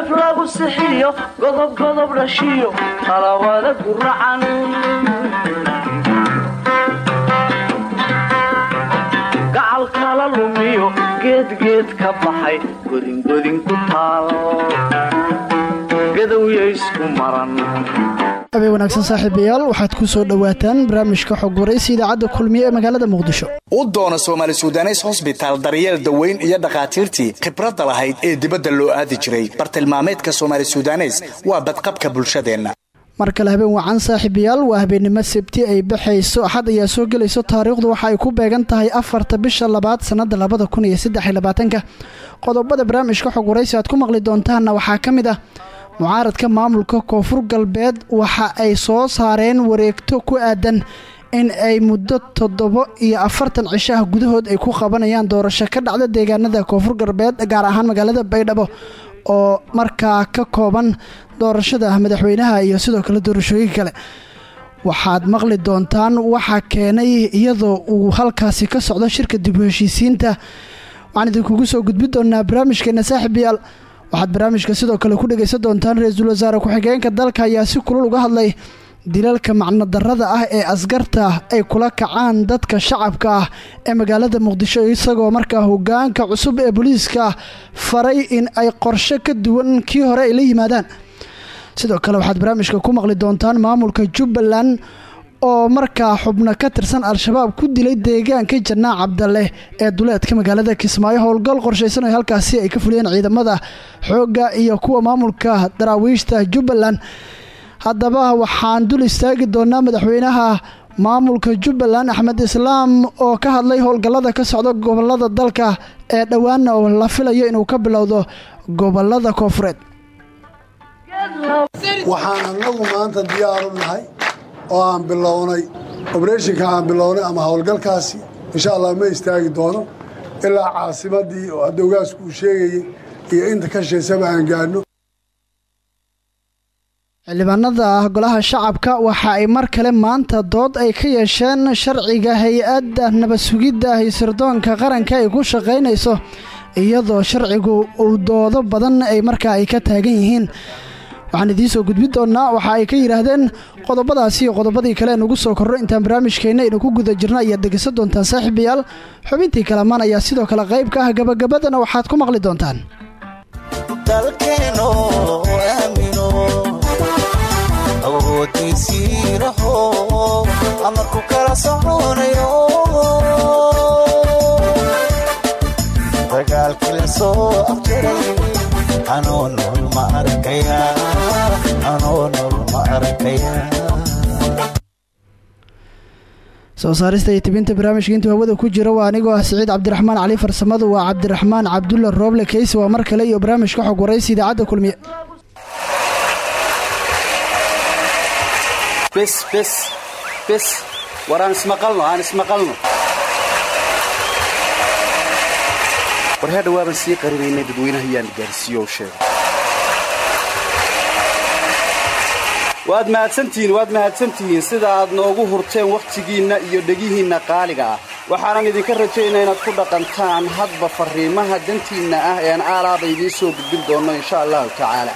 gefgef lagu sixiyo godob godob dhashiyo talawada guracan gacal kala lumiyo geedgeed ka baxay godingodin ku taal gadowya isku maran habeen wanaagsan saaxiibayaal waxaad ku soo dhowaataan barnaamijka xog waraysi idaacadda kulmiye ee magaalada muqdisho. U doona soomaali sudanes hosbitaal daryeel daweyn iyo dhakhaatiirtii khibradda lahayd ee dibadda loo aadi jiray. Bartilmaameedka soomaali sudanes waa badqabka bulshadeenna. Mar kale habeen wacan saaxiibayaal waa habeennimo sabti ay baxayso. Axad ayaa soo gelayso taariikhdu waxa ay ku beegan tahay afarta bisha labaad sannada labada kun iyo saddexiy labaatanka. Qodobada barnaamijka xog waraysi aad ku maqli doontaanna waxaa ka mid ah mucaaradka maamulka koonfur galbeed waxa ay soo saareen wareegto ku aadan in ay muddo toddobo iyo afartan cishaha gudahood ay ku qabanayaan doorasho ka dhacda deegaanada koonfur galbeed gaar ahaan magaalada baydhabo oo markaa ka kooban doorashada madaxweynaha iyo sidoo kale doorashooyinka kale. Waxaad maqli doontaan waxaa keenay iyadoo uu halkaasi ka socdo shirka dib u heshiisiinta. Waxaan idinkugu soo gudbi doonaa barnaamijkeena saaxiibayaal waxaad barnaamijka sidoo kale ku dhegaysan doontaan ra'iisul wasaare ku-xigeenka dalka ayaa si kulul uga hadlay dilalka macno darrada ah ee askarta ay kula kacaan dadka shacabka ah ee magaalada muqdisho isagoo markaa hogaanka cusub ee booliiska faray in ay qorshe ka duwan kii hore ay la yimaadaan. Sidoo kale waxaad barnaamijka ku maqli doontaan maamulka jubbaland oo markaa xubno ka tirsan al-shabaab ku dilay deegaanka janaac cabdaleh ee duleedka magaalada kismaayo howlgal qorshaysan oo halkaasi ay ka fuliyeen ciidamada xoogga iyo kuwa maamulka daraawiishta jubbaland. Haddaba waxaan dul istaagi doonaa madaxweynaha maamulka jubbaland axmed islaam oo ka hadlay howlgallada ka socda gobollada dalka ee dhowaana oo la filayo inuu ka bilowdo gobollada koofureed waxaan annagu maanta diyaaru nahay oo aan bilownay obreshinka aan bilownay ama howlgalkaasi insha allah ma istaagi doono ilaa caasimadii oo adoogaasku uu sheegayey iyo inta ka shaysaba aan gaadhno xildhibaanada golaha shacabka waxa ay mar kale maanta dood ay ka yeesheen sharciga hay'adda nabad sugidda sirdoonka qaranka ay ku shaqaynayso iyadoo sharcigu uu doodo badan ay markaa ay ka taagan yihiin waxaan idiin soo gudbi doonnaa waxa ay ka yidhaahdeen qodobadaasi iyo qodobadii kale nugu soo korro intaan barnaamijkeenna aynu ku guda jirno ayaad dhegaysan doontaan saaxiibayaal. Xubintii kalamaan ayaa sidoo kale qayb ka ah gabagabadana waxaad ku maqli doontaan soo saarista iyo tibinta barnaamijka intuu hawada ku jiro waa anigoo ah siciid cabdiraxmaan cali farsamadu waa cabdiraxmaan cabdulla rooble keysi waa mar kale iyo barnaamijka xog waraysi idaacadda kulmiye. Bes bes bes war aan ismaqalno aan ismaqalno war hadha waaban sii qarinaynay dadweynaha yaan gaarsiiyo sheega waad mahadsantihiin waad mahadsantihiin sida aad noogu hurteen wakhtigiinna iyo dhegihiinna qaaliga ah waxaanan idinka rajaynaa inaad ku dhaqantaan hadba farriimaha dantiinna ah ean aalaaba idiin soo gudbin doonno insha allahu tacaala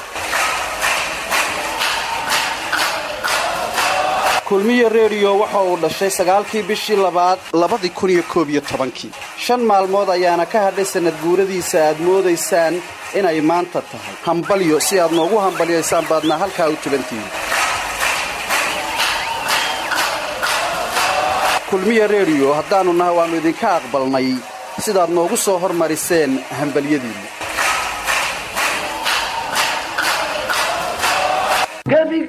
kulmiya rediyo waxa uu dhashay sagaalkii bishii labaad. Labadii kun iyo koob iyo tobankii. Shan maalmood ayaana ka hadhay sannad guuradiisa aad moodaysaan inay maanta tahay. Hambalyo si aad noogu hambalyaysaan baadna halkaa u tubantihiin. Kulmiya rediyo haddaannu nahay waannu idinka aqbalnay. Sidaad noogu soo hormariseen hambalyadiinna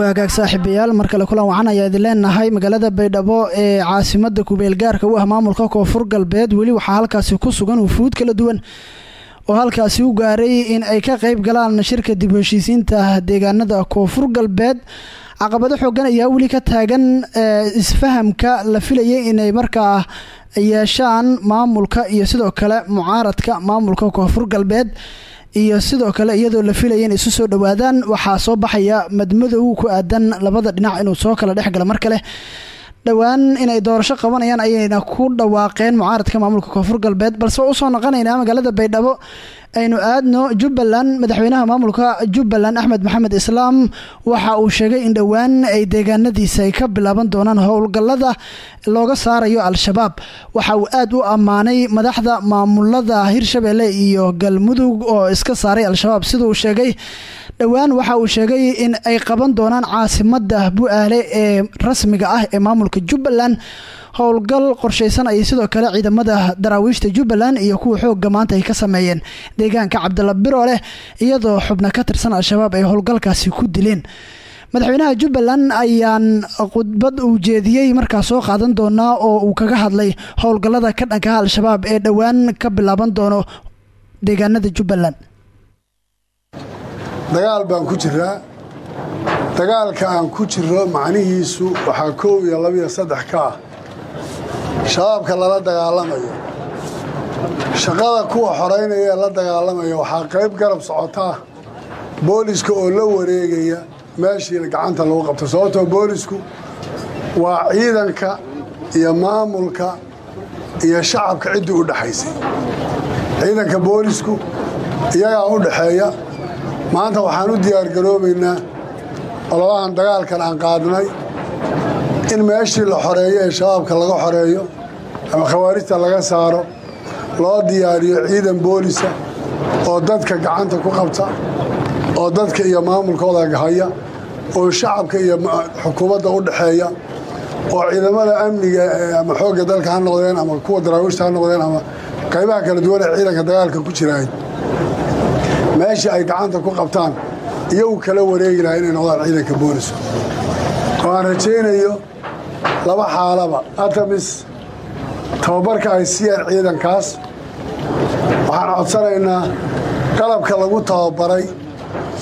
waagaag saaxiibayaal. Mar kale kulan wacan ayaa idin leenahay magaalada baydhabo ee caasimada kubeelgaarka u ah maamulka koonfur galbeed. Weli waxaa halkaasi ku sugan wufuud kala duwan oo halkaasi u gaaray in ay ka qayb galaan shirka dib heshiisiinta deegaanada koonfur galbeed. Caqabado xoogan ayaa weli ka taagan isfahamka la filayay inay markaa yeeshaan maamulka iyo sidoo kale mucaaradka maamulka koonfur galbeed iyo sidoo kale iyadoo la filaya in isu soo dhowaadaan waxaa soo baxaya madmadow ku aadan labada dhinac inuu soo kala dhexgala mar kale dhowaan inay doorasho qabanayaan ayayna ku dhawaaqeen mucaaradka maamulka koonfur galbeed balse u soo noqonaynaa magaalada baydhabo aynu aadno jubbaland madaxweynaha maamulka jubbaland axmed maxamed islaam waxa uu sheegay in dhowaan ay deegaanadiisa ay ka bilaaban doonaan howlgallada looga saarayo al-shabaab. Waxa uu aad u ammaanay madaxda maamulada hirshabelle iyo galmudug oo iska saaray al-shabaab. Siduu sheegay dhowaan waxa uu sheegay in ay qaban doonaan caasimada bu-aale ee rasmiga ah ee maamulka jubbaland howlgal qorshaysan ayay sidoo kale ciidamada daraawiishta jubbaland iyo kuwa xooga maanta ay ka sameeyeen. Deegaanka cabdalla birooleh iyadoo xubno ka tirsan al-shabaab ay howlgalkaasi ku dileen. Madaxweynaha jubbaland ayaan khudbad uu jeediyey markaa soo qaadan doonaa oo uu kaga hadlay howlgallada ka dhankaha al-shabaab ee dhowaan ka bilaaban doono deegaanada jubbaland dagaal baan ku jiraa. Dagaalka aan ku jiro macnihiisu waxaa koow iyo ka ah shabaabka lala dagaalamayo. Shaqada kuwa xoraynaya la dagaalamaya waxaa qayb garab socotaa booliska oo la wareegaya meeshii gacanta lagu qabto. Sababtoo boolisku waa ciidanka iyo maamulka iyo shacabka ciddii u dhexaysay ciidanka boolisku iyagaa u dhexeeya maanta waxaan u diyaargaroobaynaa olabahan dagaalkan aan qaadnay in meeshii la xoreeyo ee shabaabka laga xoreeyo ama khawaarijta laga saaro loo diyaariyo ciidan boolisa oo dadka gacanta ku qabta oo dadka iyo maamulkooda haya oo shacabka iyo xukuumadda u dhexeeya oo ciidamada amniga ama xoogga dalka ha noqdeen ama kuwa daraawiishta ha noqdeen ama qaybaha kala duwan ee ciidanka dagaalka ku jiraay. Meeshii ay gacanta ku qabtaan iyagu kala wareegi lahaa inay noqdaan ciidanka booliska oo aan rajaynayo laba xaalaba. Atamis tababarka ay siiyaan ciidankaas waxaan codsanaynaa qalabka lagu tababaray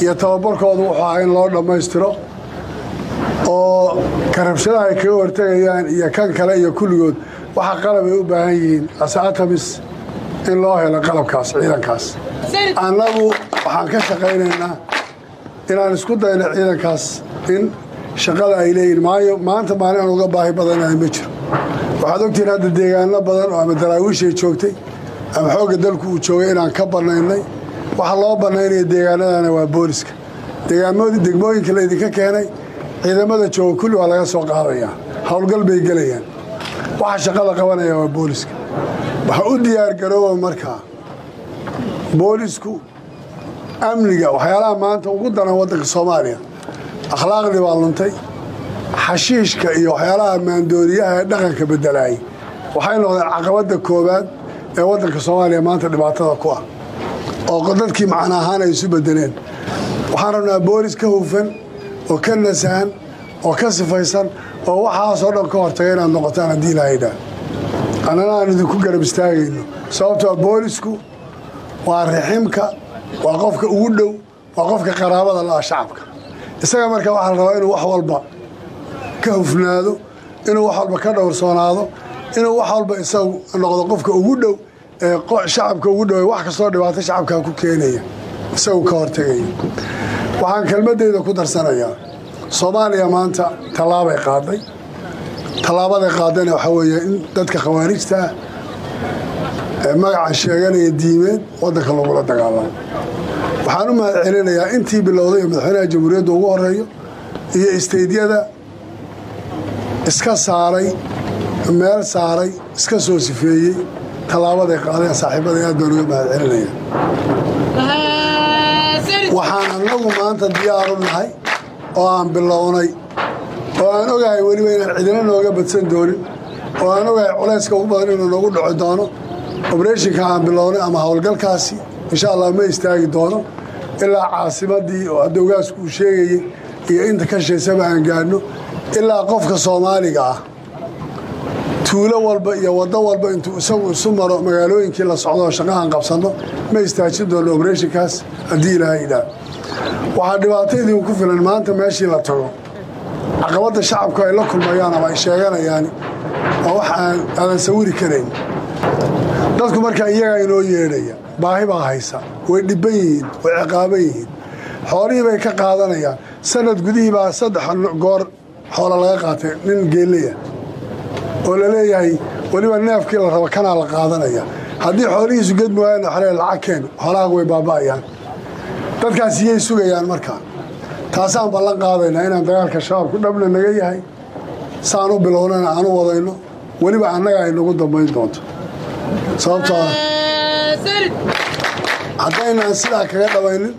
iyo tababarkoodu wuxuu ahaa in loo dhammaystiro oo karabshadaha ay kaga hortegayaan iyo kan kale iyo kulligood. Waxa qalab ay u baahan yihiin ase atamis in loo helo qalabkaas ciidankaas. Annagu waxaan ka shaqaynaynaa inaan isku dayno ciidankaas in shaqada ay leeyihiin maanta maalin uga baahi badanahay ma jiro. Waxaad ogtihiin hadda deegaano badan oo ama daraawiishay joogtay ama xoogga dalku uu joogay inaan ka bannaynay waxa loo bannaynaya deegaanadana waa booliska. Degmooyinka laydinka keenay ciidamada jooga kulli waa laga soo qaadayaa. Howlgal bay gelayaan. Waxa shaqada qabanaya waa booliska. Waxa u diyaargarooba markaa boolisku amniga waxyaalaha maanta ugu daran waddanka soomaaliya akhlaaqdii baa luntay xashiishka iyo waxyaalaha maandooriyaha ee dhaqanka bedelaayay waxay noqdeen caqabadda koowaad ee waddanka soomaaliya maanta dhibaatada ku ah oo dadkii macna ahaan ay isu bedeleen waxaan rabnaa boolis ka hufan oo ka nasahan oo ka sifaysan oo waxaasoo dhan ka hortaga inaad noqotaan haddii ilahaydhaa annana aan idinku garab istaagayno. Sababtoo boolisku waa riximka waa qofka ugu dhow waa qofka qaraabada la-a shacabka isaga marka waxaa la rabaa inuu wax walba ka hufnaado inuu wax walba ka dhowrsoonaado inuu wax walba isagu noqdo qofka ugu dhow ee shacabka ugu dhow wax kastoo dhibaato shacabkaa ku keenaya isagu ka hortegaya waxaan kelmadeyda ku darsanayaa soomaaliya maanta tallaabay qaaday tallaabaday qaadana waxaa weeye in dadka khawaarijta ah ee magaca sheeganaya diimeed waddanka lagula dagaalamo waxaan u mahad celinayaa intii bilowday ee madaxweynaha jamhuuriyadda ugu horeeyo iyo isteydyada iska saaray meel saaray iska soo sifeeyey tallaabaday qaadeen saaxiibaday aad baan uga mahad waxaan annagu maanta diyaaru nahay oo aan bilownay oo aan ogahay weliba inaan cidina nooga badsan doonin oo aan ogahay culayska ugu badan inuu noogu dhaco doono. Obreshinka aan bilownay ama howlgalkaasi insha allah ma istaagi doono ilaa caasimadii oo adowgaasku uu sheegayey iyo inta ka shaysaba aan gaadhno ilaa qofka soomaaliga ah. Tuulo walba iyo waddo walba intuu isagu isu maro magaalooyinkii la socdoo shaqahan qabsanno ma istaajin doonno obreshinkaas haddii ilaahay idhaa waxaa dhibaato idinku filan maanta meeshii la tago. Caqabadda shacabku ay la kulmayaan ama ay sheeganayaan waa wax aadan sawiri karayn dadku markaa iyagaa inoo yeedhaya baahi baa haysa way dhibban yihiin way ciqaaban yihiin xoolihii bay ka qaadanayaan. Sanad gudihii baa saddex goor xoola laga qaatay nin geeleya oo la leeyahay weliba neefkii la rabo kanaa la qaadanaya. Haddii xoolihiisu gedmi waayana xole lacag keen xoolahaagu way baaba'ayaan. Dadkaas iyay sugayaan markaa taasaan ballan qaadaynaa inaan dagaalka shabaabku dhabna naga yahay. Saan u bilownana aan u wadayno. Weliba annaga ay nagu dambayn doonto. Sababtoo haddaynaan sidaa kaga dhamaynin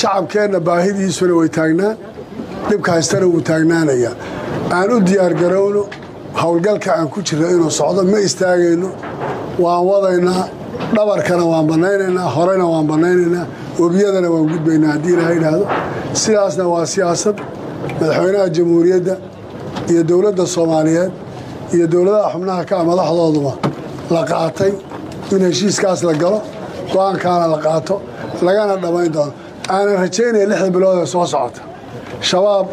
shacabkeenna baahidiisuna way taagnaan dhibka haystana wuu taagnaanayaa aan u diyaargarowno howlgalka aan ku jirno inuu socdo ma istaagayno. Waan wadaynaa dhabarkana waan bannaynaynaa horena waan bannaynaynaa webiyadana waan gudbaynaa haddii ilaha idhaahdo. Sidaasna waa siyaasad madaxweynaha jamhuuriyadda iyo dowladda soomaaliyeed iyo dowladaha xubnaha ka madaxdooduba la qaatay in heshiiskaas la galo go'aankaana la qaato lagana dhammayn doono. Aanan rajaynaya lixda bilood ee soo socota. Shabaab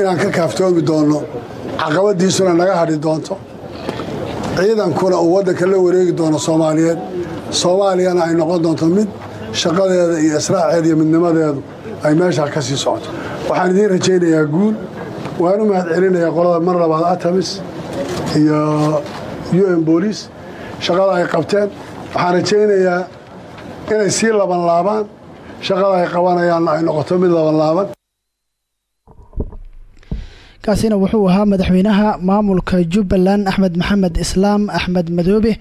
inaan ka kaaftoomi doonno caqabadiisuna naga hadhi doonto. Ciidankuna uu waddanka la wareegi doono soomaaliyeed. Soomaaliyana ay noqon doonto mid shaqadeeda iyo israaceeda iyo midnimadeedu ay meeshaa ka sii socoto. Waxaan idiin rajaynayaa guul waan u mahad celinayaa qolada mar labaad atamis iyo u n booliis shaqada ay qabteen waxaan rajaynayaa inay sii laban laabaan shaqada ay qabanayaanna ay noqoto mid laban laaban kaasina wuxuu ahaa madaxweynaha maamulka jubbaland axmed maxamed islaam axmed madoobe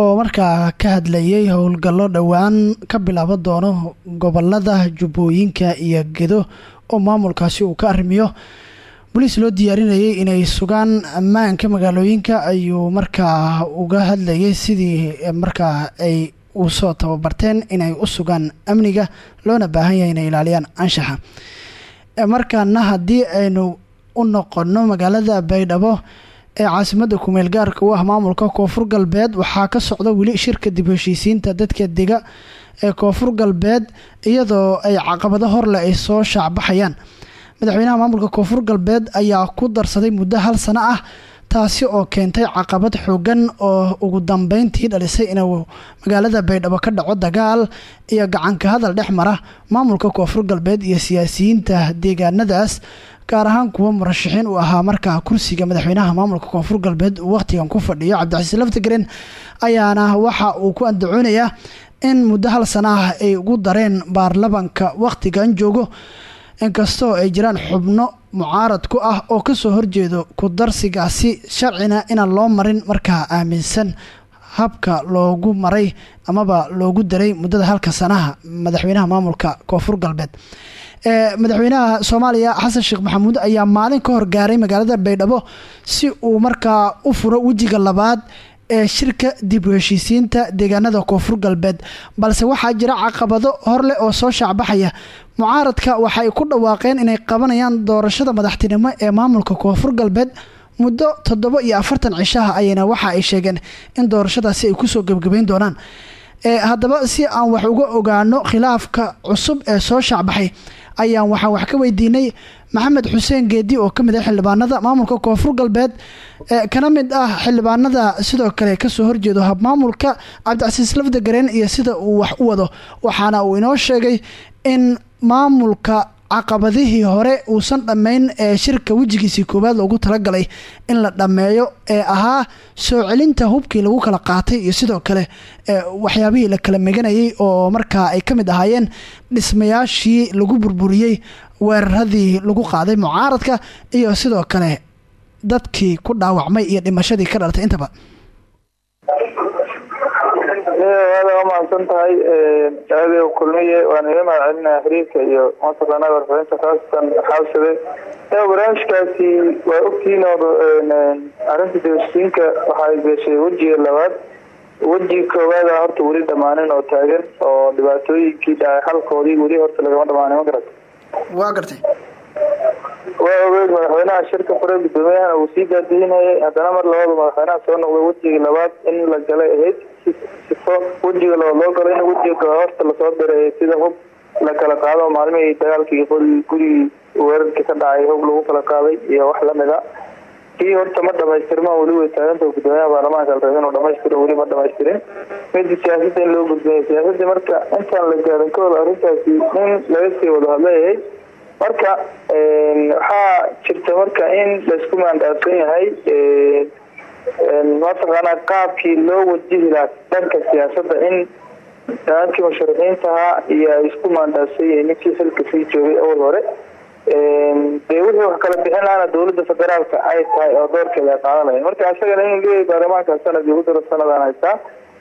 oo markaa ka hadlayay howlgallo dhowaan ka bilaaban doono gobollada jubbooyinka iyo gedo oo maamulkaasi uu ka arrimiyo boliis loo diyaarinayay inay sugaan ammaanka magaalooyinka ayuu markaa uga hadlayay sidii markaa ay u soo tababarteen inay u sugaan amniga loona baahan yahay inay ilaaliyaan anshaxa. Markaana haddii aynu u noqono magaalada baydhabo ee caasimadda kumeel gaarka u ah maamulka koonfur galbeed waxaa ka socda weli shirka dib heshiisiinta dadka dega ee koonfur galbeed iyadoo ay caqabado horleh ay soo shaacbaxayaan madaxweynaha maamulka koonfur galbeed ayaa ku darsaday muddo hal sano ah taasi oo keentay caqabad xoogan oo ugu dambeyntii dhalisay inuu magaalada baydhabo ka dhaco dagaal iyo gacanka hadal dhex mara maamulka koonfur galbeed iyo siyaasiyiinta deegaanadaas gaar ahaan kuwa murashaxiin uu ahaa markaa kursiga madaxweynaha maamulka koonfur galbeed uu wakhtigan ku fadhiyo. Cabdicasiis laftigaren ayaana waxa uu ku andacoonayaa in muddo hal sana ah ay ugu dareen baarlamanka wakhtigan joogo inkastoo ay jiraan xubno mucaarad ku ah oo ka soo horjeedo ku darsigaasi sharcina inaan loo marin markaa aaminsan habka loogu maray amaba loogu daray muddada halka sanaha madaxweynaha maamulka koonfur galbeed. Madaxweynaha soomaaliya xasan sheekh maxamuud ayaa maalin ka horgaaray magaalada baydhabo si uu markaa u furo wejiga labaad ee shirka dib u heshiisiinta deegaanada koonfur galbeed balse waxaa jira caqabado horleh oo soo shaacbaxaya mucaaradka waxa ay ku dhawaaqeen inay qabanayaan doorashada madaxtinimo ee maamulka koonfur galbeed muddo toddoba iyo afartan cishaha ayayna waxa ay sheegeen in doorashadaasi ay ku soo gebgabeyn doonaan. Haddaba si aan wax uga ogaano khilaafka cusub ee soo shaacbaxay ayaan waxaan wax ka weydiinay maxamed xuseen geedi oo ka mid ah xildhibaanada maamulka koonfur galbeed. Kana mid ah xildhibaanada sidoo kale ka soo horjeedo habmaamulka cabdicasiis lafdagareen iyo sida uu wax u wado. Waxaana uu inoo sheegay in maamulka caqabadihii hore uusan dhammayn ee shirka wejigiisii koowaad loogu talagalay in la dhammeeyo ee ahaa soo celinta hubkii lagu kala qaatay iyo sidoo kale waxyaabihii la kala meganayay oo markaa ay ka mid ahaayeen dhismayaashii lagu burburiyey weeraradii lagu qaaday mucaaradka iyo sidoo kale dadkii ku dhaawacmay iyo dhimashadii ka dhalatay intaba aada waa mahadsan tahay aada kulmiye waan iga mahad celinaya xiriirka iyo mataqaanaa warfarinta khaasatan xaabsade barnaamijkaasi waa ogtiin oo arrinta dibasiinka waxay gashay wejiga labaad. Wejiga koowaada horta weli dhammaanin oo taagan oo dhibaatooyinkii dhacay xalkoodii weli horta lagama dhamaanin ma garata waa gartay. Waa ogeyd madaxweynaha shirka fure gudoomiyahana uu sii daadihinayay haddana mar labadu madaxweynaha soo noqday wejigii labaad in la galay ahayd wejiga loo galo in wejiga horta la soo diray sida hub la kala qaado maalmihii dagaalkii gurigii weerarkii ka dhacay hub lagu kala qaaday iyo wax lamida kii horta ma dhamaystirma weli way taaganta gudoomiyaha baarlamaanka la inuu dhamaystiro weli ma dhamaystirin midi siyaasada in loo gudbiyay siyaasada marka intaan la gaarin kahor arrintaasi in laga sii wado hadleeyahay marka waxaa jirta marka in la isku maandaafsan yahay mataqaanaa qaabkii loo wajihi lahaa dhanka siyaasada in daankii musharaxiintaha iyo ay isku maandaafsan yihiin ninkii xilka sii joogay awal hore. Dee wixii wax kala bixin lahaana dawlada federaalka ay tahay oo doorkeeda ay qaadanaya marka isagana inuu leeyahay baarlamaanka sanad ugu daro sanadaan haysaa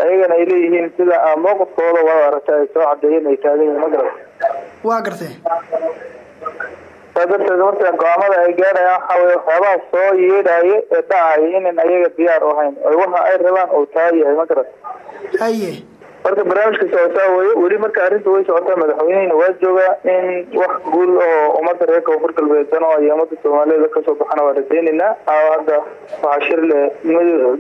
ayagana ay leeyihiin sida mowqifkooda waa aragta ay soo cadeeyeen ay taagan waa gartay saa darteed marka go'aamada ay gaarayaan waxaa weye waxyaabaha soo yeedhaya ee dhacaya inan ayaga diyaar u ahayn. Oo waxa ay rabaan uu taa yahay ma garat haye. Marka barnaamijka socotaa weye weli marka arrinta way socotaa madaxweynehina waa joogaa in wax guul oo ummadda reer koonfur galbeed dano iyo ummadda soomaaliyeed ka soo baxana waa rajeyneynaa hadda waxaa shirle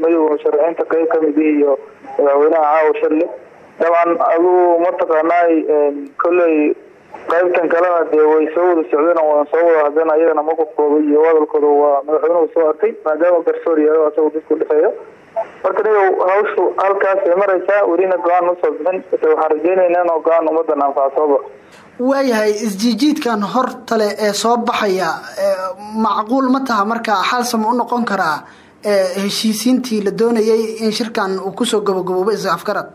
madowga musharaxiinta qeyb ka mid ihi iyo madaxweynaha caawa shirle dabcan aduu mataqaanaay kolley qaybtan kalena dee way soo wada socdeen waan soo wada hadeen ayagana maqofkooda iyo hadalkooda waa madaxweynuhu soo arkay maadaama garsoor yahay asaga dadku dhexeeyo. Marka nigow hawshu halkaas ay maraysaa welina go'aan ma soo bixin ase waxaan rajeyneynaa inoo go'aan ummadan anfacsooba waayahay isjiijiidkan hortale ee soo baxaya macquul ma taha marka xalsama u noqon karaa heshiisiintii la doonayay in shirkan uu ku soo gabagaboobo isa afgarad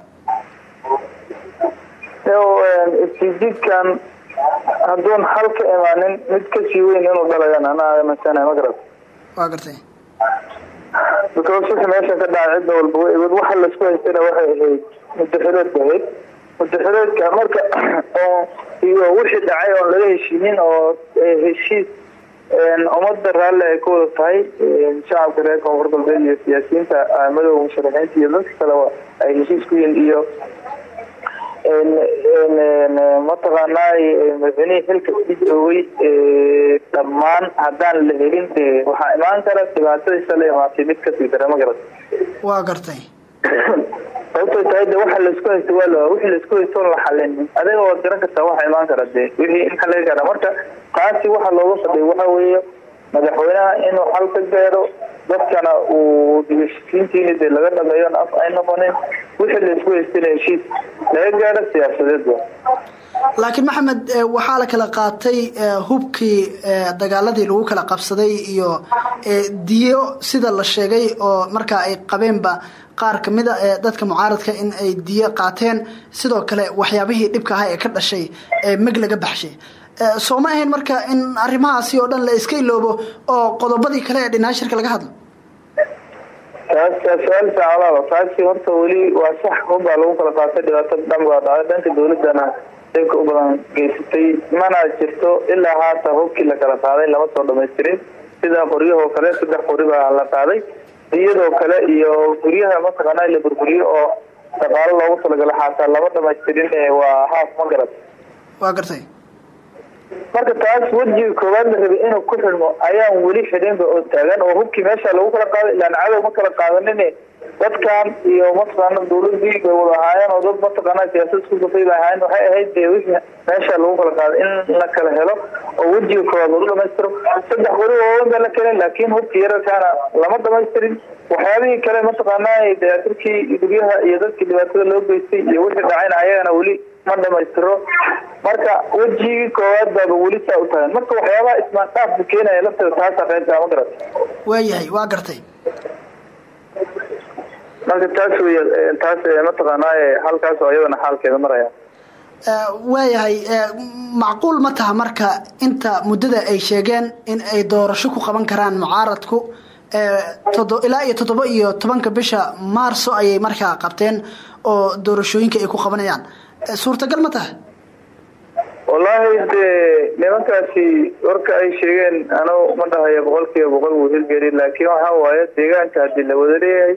isjiijiidkan hadduun xal ka imaanin mid ka sii weyn inuu dhalayaan anaa aaminsanay ma garat waa gartay because wixii meesha ka dhacay cidna walba way egood waxa la isku haystana waxay ahayd mudaxireed ba ahayd mudaxireedka marka oo iyo wixii dhacay oon laga heshiinin oo heshiis ummadda raalle ay ku wada tahay shacabka reer koonfur galbeed iyo siyaasiyiinta madowga musharaxiinta iyo dadka kaleba ay heshiis ku yihiin iyo mataqaanaay madaxweynihii xilka sii joogay dhammaan haddaan la helin dee waxaa imaan kara dhibaatadiisa la imaatay mid ka sii dara ma garat waa gartay. Sababtay tahay de waxa la isku haysto waa la wixii la isku haysto la xalin. Adiga waad garan kartaa waxa imaan kara dee wixii in xalaga kara marka taasi waxa looga fadhiya waxa weeye madaxweynaha inuu xal ka gaaro dadkana uu dibashisiintiini dee laga dhameeyon af ay noqonin wixii la isku haystana heshiis laga gaaro siyaasadeed laakiin maxamed waxaa la kala qaatay hubkii dagaaladii lagu kala qabsaday iyo diyo sida la sheegay oo markaa ay qabeenba qaar kamida ee dadka mucaaradka in ay diyo qaateen. Sidoo kale waxyaabihii dhibka ahaa ee ka dhashay ee meg laga baxshay soo ma ahayn marka in arrimahaasi oo dhan la iska iloobo oo qodobadii kale ee dhinaa shirka laga hadlo? Taas su'aal saacadaaba taasi horta weli waa sax. Hubbaa lagu kala qaatay dhibaato dhan baa dhacay dhanka dawladana dhanka u badan geysatay. Mana jirto ilaa haata hubkii la kala qaaday lama soo dhamaystirin. Sida qoryahoo kale saddex qori baa la qaaday. Iyadoo kale iyo guryaha mataqaana la burburiyo oo dhaqaalo loogu talagalo xaataa lama dhamaystirin waa haaf ma garad waa gartay marka taas wejiga koowaad la rabay inuu ku xidhmo ayaan weli xidhinba oo taagan oo hubkii meesha lagu kala qaaday ilaan cadow ma kala qaadanin dadkan iyo mataqaana dawladii bay wada ahaayeen oo dad mataqaana siyaasad isku bay ahaayeen. Waxay ahayd dee meesha lagu kala qaaday in la kala helo oo wejiga koowaad lagu dhamaystiro. Saddex qori waaweyn baa la keenay laakiin hubkii yararkaana lama dhamaystirin waxyaabihii kale mataqaana dayaatirkii guryaha iyo dadkii dhibaatada loo geystay iyo wixii dhacayna ayagana weli ma dhamaystiro marka wejigii koowaad baaba weli saa u tahay. Marka waxyaabaha ismaandaafka keenaya lafteeda taasa qaybta ma garat waayahay waa gartay. Marka taas wey taas mataqaanaaye halkaas oo iyadana xaalkeeda maraya. Waayahay macquul ma taha marka inta muddada ay sheegeen in ay doorasho ku qaban karaan mucaaradku. Ilaa iyo toddoba iyo tobanka bisha maarso ayay markaa qabteen oo doorashooyinka ay ku qabanayaan suurtagal ma taha wallaahi dee nimankaasi warka ay sheegeen anu ma dhahayo boqol kiiba boqol wuu hirgeli laakiin waxaa waaye deegaanka haddii la wada leeyahay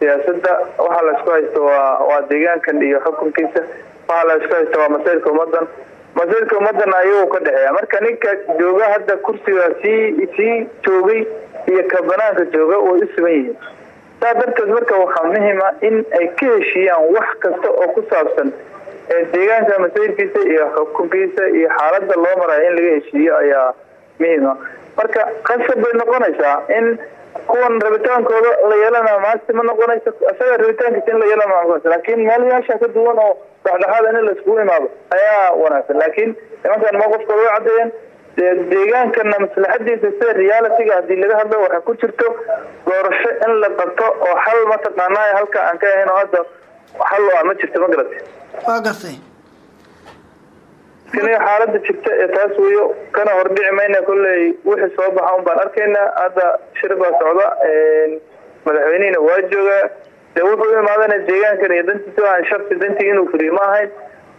siyaasada waxaa la isku haysto waa waa deegaankan iyo xukunkiisa. Waxaa la isku haysta waa masayrka ummadan masiirka ummadana ayuu ka dhexeeya marka ninka jooga hadda kursiga sii sii joogay iyo ka banaanka jooga way u sugan yihiin saa darteed marka waxaa muhima in ay ka heshiiyaan wax kasta oo ku saabsan deegaanka masiirkiisa iyo xukunkiisa iyo xaalada loo marayo in laga heshiiyo ayaa muhima marka qasab bay noqonaysaa in kuwan rabitaankooda la yeelana maanta ma noqonayso isaga rabitaankiisa in la yeelana ma noqonayso. Laakiin meelayaasha ka duwan oo dhexdhexaad in la iskugu imaado ayaa wanaagsan. Laakiin nimankan mowqifkooda way caddeeyeen deegaankana maslaxadiisa sida realityga haddii laga hadlo waxaa ku jirto doorasho in la qabto oo xal mataqaanaa halka aan ka ahayn oo hadda xal ah ma jirto ma garatay waa kaniga xaalada jirta ee taas weyo kana hordhici mayna kolley wixii soo baxa baan arkaynaa hadda shir baa socda madaxweynihina waa joogaa dee wuxuu imaadana deegaankan iyo dantiisa aan sharti dantii inuu fuliyo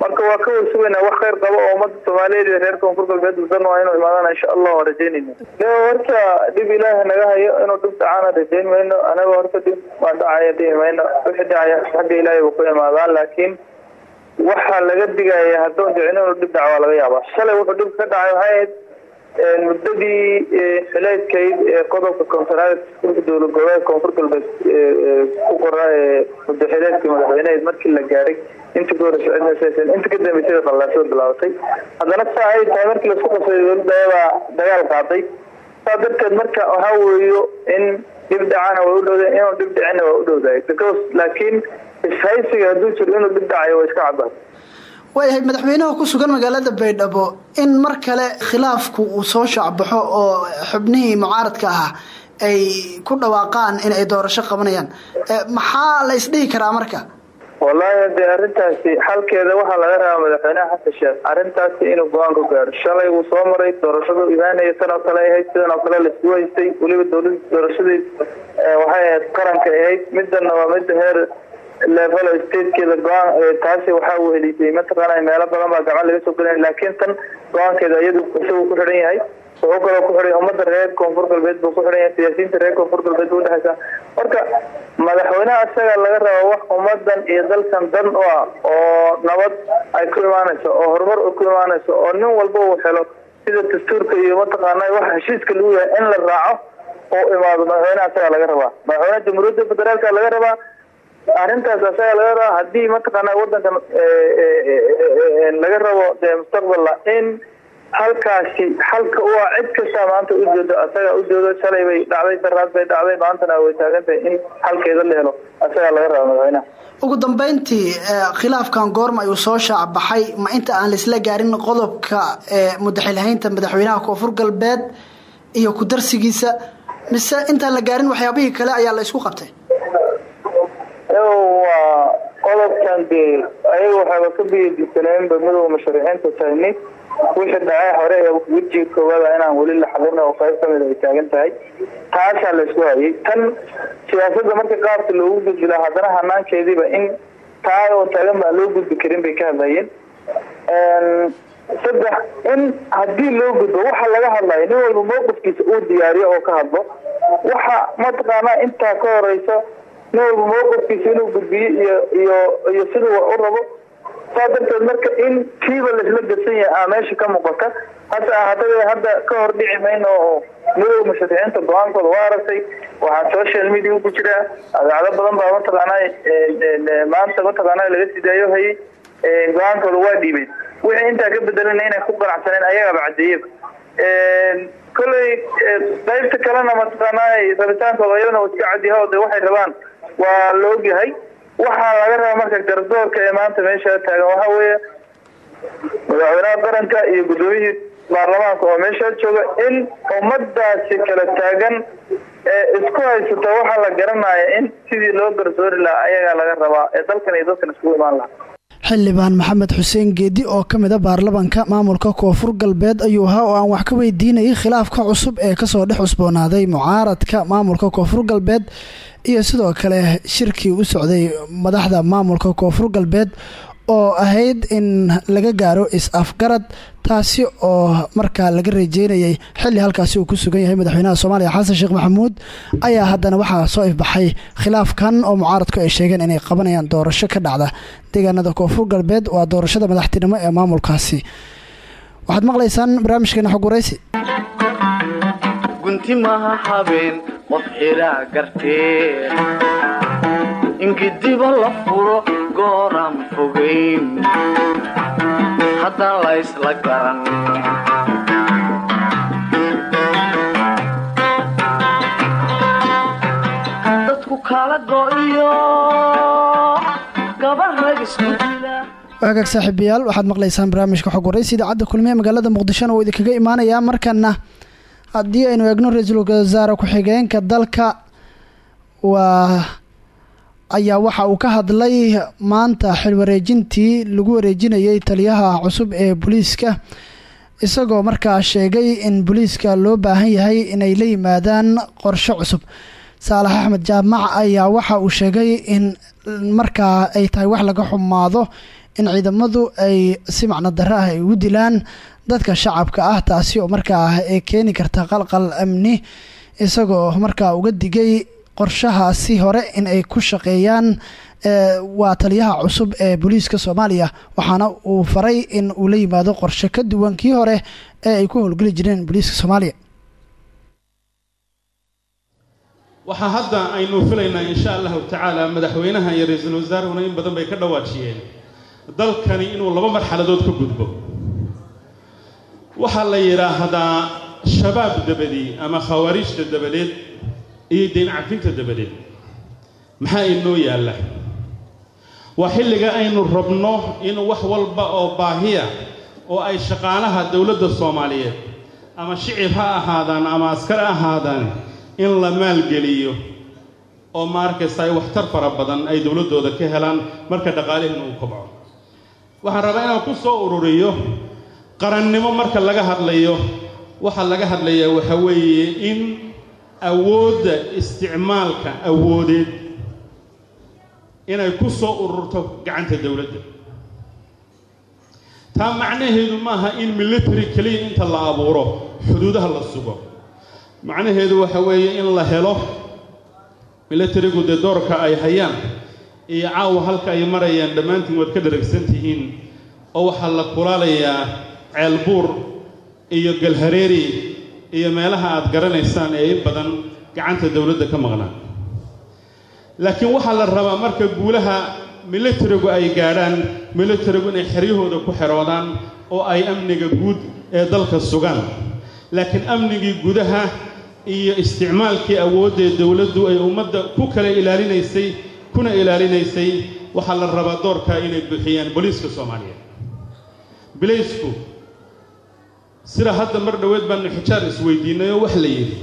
marka waa ka warsugaynaa wax khayr qabo oo ummadda soomaaliyeed iyo reer koonfur galbeed wadan waa inuu imaadana insha allah waan rajaynayna. De horta dhib ilaahi naga hayo inuu dhib dhacaana rajayn anaga horta dhib waa dhacaya dhihi wixii dhacaya xagga ilaahay buu ku imaadaan laakiin waxaa laga digaya hadduu jecin inuu dhib dhaco waa laga yaabaa. Shalay wuxuu dhib ka dhacay waxay ahayd muddadii xileedkayd ee qodobka iskuulka dowlad goboleed koonfur galbeed ku qoraa ee muddaxileedkii madaxweyneheed markii la gaaray inta ka horeysa cidna inta ka dambeysay qallaasada bilaabatay haddana saa ay tahay markii la isku qabsaday dowladda ayabaa dagaal qaaday. Saa darteed marka waxaa weeyo in dhib dhacana way u dhowdahay inuu dhib dhicina waa u dhowdahay because laakiin ishaysiga hadduu jiro inuu dhib dhacayo waa iska caddahay waayahay madaxweynaha ku sugan magaalada baydhabo in mar kale khilaafku uu soo shaacbaxo oo xubnihii mucaaradka ahaa ay ku dhawaaqaan in ay doorasho qabanayaan. Maxaa la isdhihi karaa marka? Wallaahi dee arrintaasi xalkeeda waxaa laga rabaa madaxweynaha xasan sheekh arrintaasi inuu go'aan ku gaaro. Shalay wuu soo maray doorashadu imaanaya tan oo kale ahayd sidan oo kale la isku haystay. Weliba dowlad doorashadii waxay ahayd qaranka ahayd. Midana waa midda heer level statekeeda go'aan taasi waxaa uu helisay mataqaana meelo badan baa gacan laga soo gelaya laakiin tan go'aankeeda iyadu ku xidhan yahay. Wuxuu kaloo ku xidhan ummadda reer koonfur galbeed buu ku xidhan yahay reer koonfur galbeed u dhexaysa. Marka madaxweynaha isaga laga raba wax ummadan iyo dalkan dan u ah oo nabad ay ku imaanayso oo horumar ku imaanayso oo nin walba uu helo sida dastuurka iyo mataqaana waxa heshiiska lagu yahay in la raaco oo imaado. Madaxweynaha isaga laga rabaa. Madaxweynaha jamhuuriyadda federaalka laga rabaa arrintaas asaga laga raba haddii mataqaana wadankan laga rabo dee mustaqballa in halkaasi xalka u ah cid kasta maanta u joodo asaga u joodo shalay bay dhacday daraad bay dhacday maantana way taagantahay in xalkeeda la helo. Asagaa laga raba madaxweynaha ugu dambeyntii khilaafkan goorma ayuu soo shaac baxay. Ma inta aan laisla gaarin qodobka mudaxilhaynta madaxweynaha koonfur galbeed iyo ku darsigiisa mise intaan la gaarin waxyaabihii kale ayaa la isku qabtay waa qodobkan dee ayaga waxaaba ka biyadisaneenba midooda musharixiinta tahni wixii dhacay hore ee wejiga koowaada inaan weli la xalin oo qayb ka mid ay taagan tahay. Taasaa la isku hayay. Tan siyaasadda marka qaabka loogu gudbi lahaa haddana hanaankeediiba in taa oo taagan baan loo gudbi karin bay ka hadlayeen. Saddex in haddii loo gudbo waxa laga hadlayo nin walba mowqifkiisa uu diyaariyo oo ka hadlo. Waxa mataqaanaa intaa ka horeysa walba mowqifkiisa inuu gudbiyo iyo siduu wax u rabo. Saa darteed marka in kiiba laisla gadsan yahay a meesha ka muuqata. Hase ahaatee hadda ka hor dhici mayno oo midooda musharixiinta go'aankooda waa aragtay. Waxaa social media ku jira. Adaacdo badan baa mataqaanaa maanta mataqaana laga sidaayo hayay go'aankooda waa dhiibeen wixii intaa ka bedelana inay ku qanacsaneen ayagaba cadeeyaba kolley qaybta kalena mataqaanaa rabitaankooda ayadana iska cadiyaho de waxay rabaan waa la ogyahay. Waxaa laga rabaa marka gardoorka ee maanta meesha taagan waxaa weeye madaxweynaha qaranka iyo guddoomiyihii baarlamaanka oo meeshaa jooga in ummadaasi kala taagan ee isku haysata waxaa la garanaya in sidii loo garsoori lahaa ayagaa laga rabaa ee dalkan iyo dadkan iskugu imaan lahaa xildhibaan maxamed xuseen geedi oo ka mid a baarlamaanka maamulka koonfur galbeed ayuu ahaa oo aan wax ka weydiinayay khilaafka cusub ee ka soo dhex cusboonaaday mucaaradka maamulka koonfur galbeed. Iyo sidoo kale shirkii u socday madaxda maamulka koonfur galbeed oo ahayd in laga gaaro is-afgarad taasi oo markaa laga rajeynayay xilli halkaasi uu ku sugan yahay madaxweynaha soomaaliya. Xasan sheekh maxamuud ayaa haddana waxaa soo ifbaxay khilaafkan oo mucaaradku ay sheegeen inay qabanayaan doorasho ka dhacda deegaanada koonfur galbeed. Waa doorashada madaxtinimo ee maamulkaasi. Waxaad maqlaysaan barnaamijkeena xog waraysi habeen qof xiraa gartee ingidiba la furo gooraan fogayn haddaan la garan dadku kala waxaad maqlaysaan barnaamijka xog waraysi idaacadda kulmiye magaalada muqdishona oo idinkaga imaanayaa markana haddii aynu eegno ra'iisul wasaare ku-xigeenka dalka waa ayaa waxa uu ka hadlay maanta xilwareejintii lagu wareejinayay taliyaha cusub ee booliiska. Isagoo markaa sheegay in booliiska loo baahan yahay inay la yimaadaan qorshe cusub. Saalax axmed jaamac ayaa waxa uu sheegay in markaa ay tahay wax laga xumaado in ciidamadu ay si macno darro ah ay ugu dilaan dadka shacabka ah taasi oo markaa ay keeni karta qalqal amni isagoo markaa uga digay qorshahaasi hore in ay ku shaqeeyaan waa taliyaha cusub ee booliiska soomaaliya waxaana uu faray in uu la yimaado qorshe ka duwan kii hore ee ay ku howlgeli jireen booliiska soomaaliya. Waxaa hadda aynu filaynaa insha allahu tacaala madaxweynaha iyo ra'iisul wasaarahuna in badan bay ka dhawaajiyeen. Dalkani inuu laba marxaladood ka gudbo. Waxaa la yidhaahdaa shabaab dabadii ama khawaariijta dabadeed iyo deyn cafinta dabadeed. Maxaa inoo yaalla? Waa xilliga aynu rabno in wax walba oo baahiya oo ay shaqaalaha dowladda soomaaliyeed ama shicib ha ahaadaan ama askar ha ahaadaan in la maalgeliyo oo ma arkaysa ay waxtar fara badan ay dowladdooda ka helaan marka dhaqaalihiina uu kobco waxaan rabaa inaan ku soo ururiyo qarannimo marka laga hadlayo. Waxaa laga hadlayaa waxa weeye in awoodda isticmaalka awoodeed inay ku soo ururto gacanta dowladda. Taa macnaheedu maaha in military keliya inta la abuuro xuduudaha la sugo. Macnaheedu waxa weeye in la helo militarigu dee doorka ay hayaan iyo caawa halka ay marayaan dhammaantiin waad ka dharagsan tihiin oo waxaa la kulaalayaa ceelbuur iyo galhareeri iyo meelaha aad garanaysaan ee in badan gacanta dowladda ka maqnaan. Laakiin waxaa la rabaa marka guulaha militarigu ay gaadhaan militarigu inay xeryahooda ku xeroodaan oo ay amniga guud ee dalka sugaan. Laakiin amnigii gudaha iyo isticmaalkii awooddee dowladdu ay ummadda ku kala ilaalinaysay kuna ilaalinaysay waxaa la rabaa doorkaa inay buuxiyaan booliiska soomaaliyeed. Bilaysku sida hadda mar dhoweed baanu xijaar isweydiinay oo wax la yidhi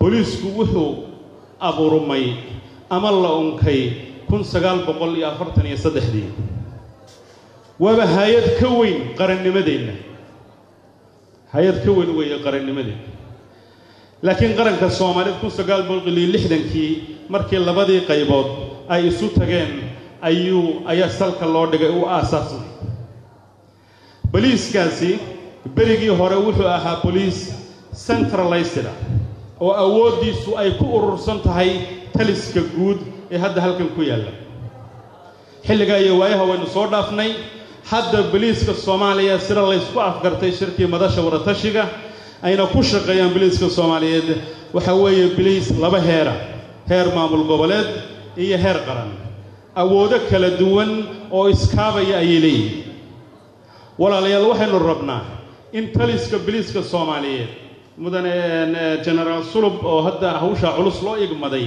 booliisku wuxuu abuurmay ama la unkay kun sagaal boqol iyo afartan iyo saddexdii. Waaba hay'ad ka weyn qarannimadeenna hay'ad ka weyn weeye qarannimadeenna laakiin qaranka soomaaliyeed kun sagaal boqol iyo lixdankii markii labadii qaybood ay isu tageen ayuu ayaa salka loo dhigay u aasaasmay boliiskaasi berigii hore wuxuu ahaa boliis centralized ah oo awooddiisu ay ku urursan tahay taliska guud ee hadda halkan ku yaalla. Xilligaa iyo waayaha waynu soo dhaafnay hadda boliiska soomaaliya sida laysku afgartay shirkii madasha wadatashiga ayna ku shaqeeyaan boliiska soomaaliyeed. Waxaa weeye boliis laba heera heer maamul goboleed iyo heer qaran. Awoodo kala duwan oo iskaabaya ayay leeyihiin walaalayaal waxaynu rabnaa in taliska boliiska soomaaliyeed mudane genaraal sulub oo hadda hawshaa culus loo igmaday